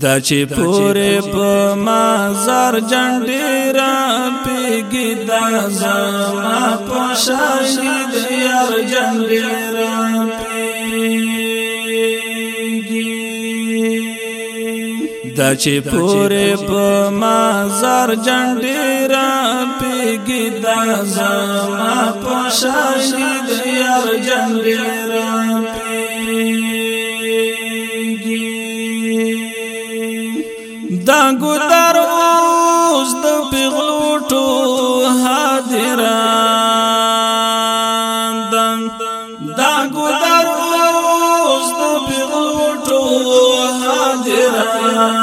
دا چې پورې په مازار جنډې را پیګي دا زما په شاهد یار جنډې را پیګي دا چې پورې په مازار جنډې را پیګي دا زما په شاهد یار جنډې را دا ګدار اوس د پیغلوټو حاضران دا ګدار اوس د پیغلوټو حاضران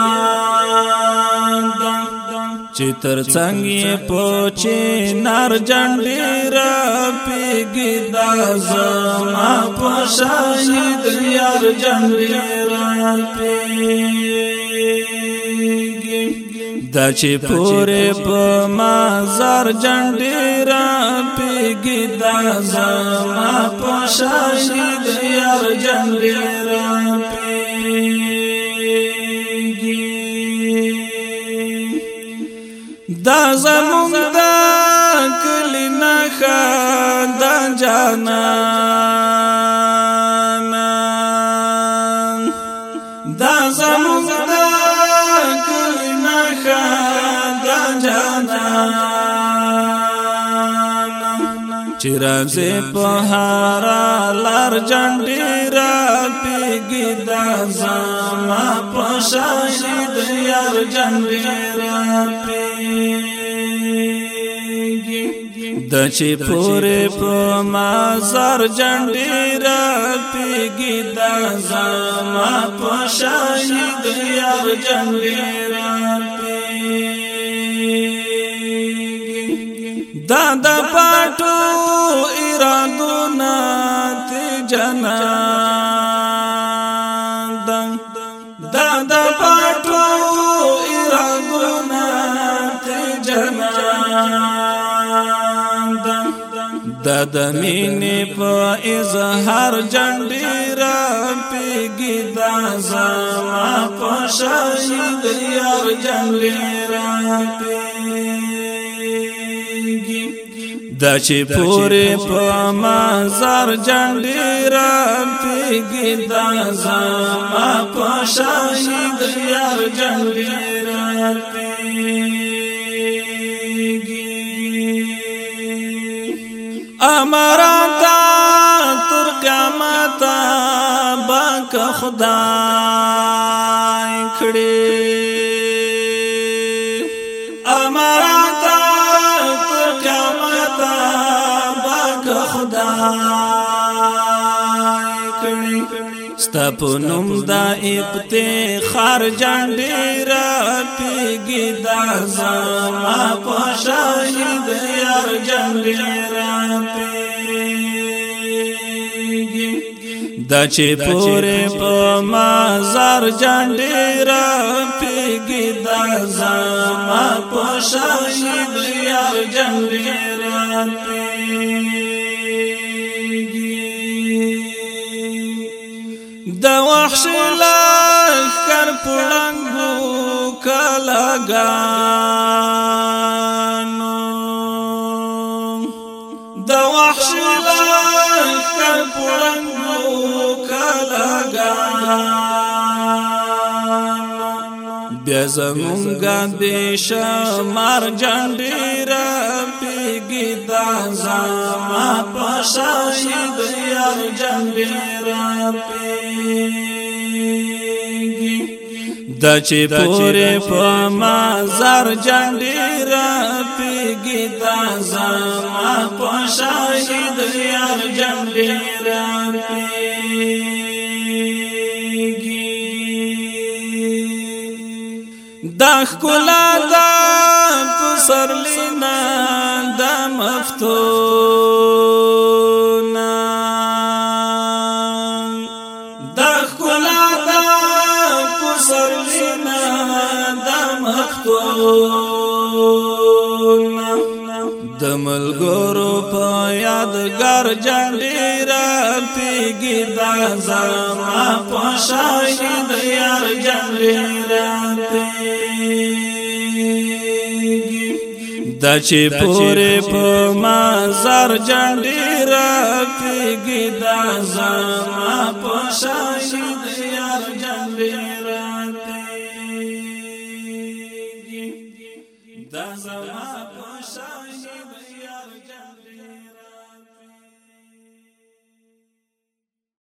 چې تر څنګه پوچې نار جنډې را پیګ دا زما په شاهد یار جنډې را پیګ دا چې پورې په مازار جنډې را پیګي دا زما په شاشید یار جنډې را پیګي دا زمونږ چرانځي په هارا لار جنډي را پیګي دا زما په شاهد یار جنډي را پیګي د چې پورې په مازار جنډي را پیګي دا زما په شاهد یار جنډي را دا د پټو ارادو نات جنا دا د پټو ارادو نات جنا د د مینې په اظهار جنډې را پیګی دا زما په شاهد یار جنډې را پیګی دا چې پورې په مازار جنډې را پیږي دا زما په شاهد یار جنډې را پیږي امرا تا تر قیامت باک خدای کړي امرا کړي ستپونم دا افتخار جنډې را پیګي دا زما په شاهد یار جنډې را پیګي دا چې پورې په مازار جنډې را پیګي دا زما په شاهد یار جنډې را پیګي وحشلا کر پړنګو کلاګانو د وحشلا کر پړنګو کلاګانو بیا زمونږ د شمار جنډیره دا زما پشاید یار جنبیر پیگی دا چی پوری پا مازار جنبیر پیگی دا زما پشاید یار جنبیر پیگی دا خکولا دا پسرلین مفتون دا خلا دا پسرلینا دا مفتون د ملګرو په یادګار جانډې را پیګی دا زما په شاهد یار جانډې را پیګی دا چې پورې په مازار جنډې را پیګي دا زما په شاهد یار جنډې را پیګي دا زما په شاهد